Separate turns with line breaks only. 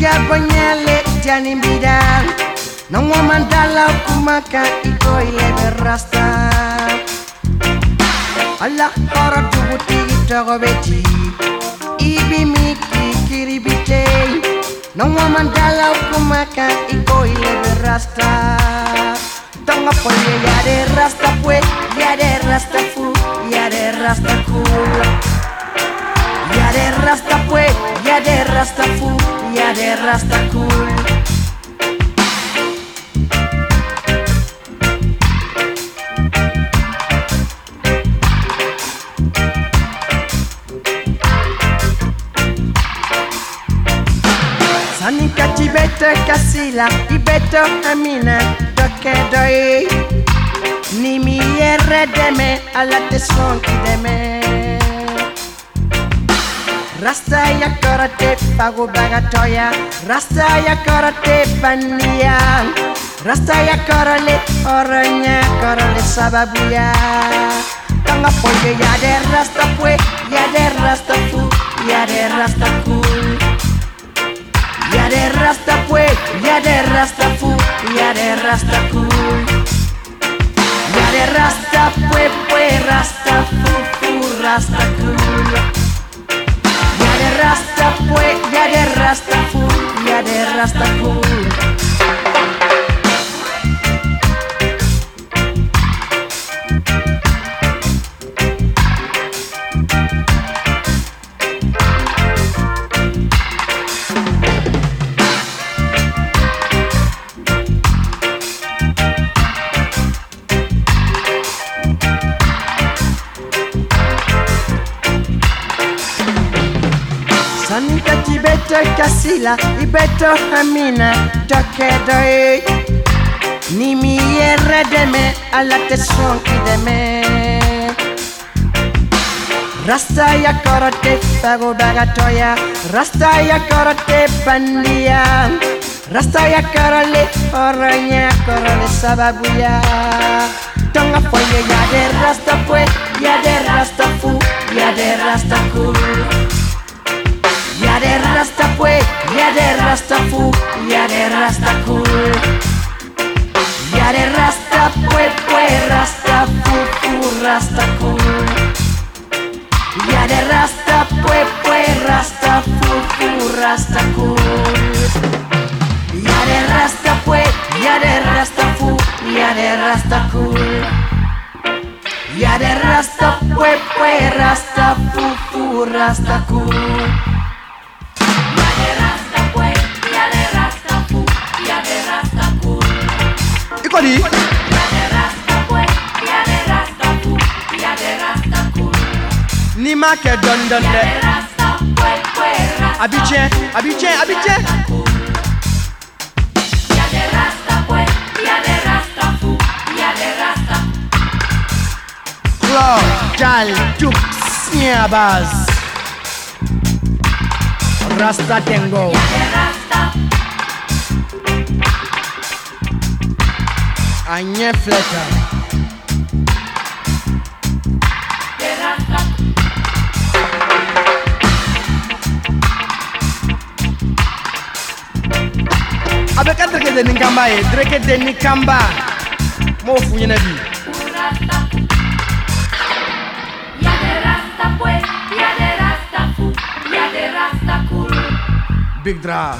Gabagnale jani bidan Nong waman dalau ku maka ikoi leber rasta Allah para tubu tigi togo beti Ibi miki kiri bite Nong waman dalau non maka ikoi leber rasta Tonga poye yade rasta pue Yade rasta fu Yade rasta ku cool ya de Rastafu, ya de Rastacul. Sanika Tibet Kasila, Tibet Amina, Doke Doi. Nimi Yere Deme, Alate Sonki Deme. Rasta ya karate pago bagatoya Rasta ya karate pania Rasta ya karale oranya karale sababuya. Tanga poye ya de rasta ya de rasta fu ya de rasta Ya de rasta pue ya de rasta ya de rasta Ya de rasta pue pue rasta fu fu rasta cool ya de rasta fu ya de rasta cool Sanika tibeto kasila ibeto hamina tokedoi Nimi yere deme ala te sonki deme Rasta ya karate pago bagatoya Rasta ya karate bandia. Rasta ya karale oranya karale sababuya. Tonga foye ya de rasta fue ya de rasta fu, ya de rasta cool. Ya de rasta fue, fue rasta fu, fu rasta cool. Ya de rasta fue, fue rasta fu, fu rasta cool. Ya de rasta fue, ya de rasta fu, ya de rasta cool. Ya de rasta fue, fue rasta fu, fu rasta cool.
Somebody. Nima ke done done that. Abiche, abiche, abiche.
Club, Jal, Juk, Snabbers. Rasta Tango.
Yeah, Anya Fletcher.
abeka dirike
de
nikamba ye dirike de nikamba m'o fu ɲɛna bi Big drive.